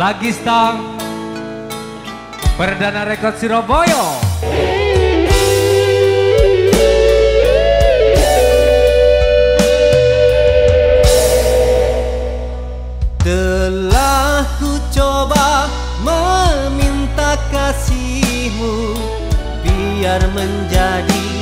Lagi stang Perdana Rekod Siroboyo. Telah ku coba meminta kasihmu Biar menjadi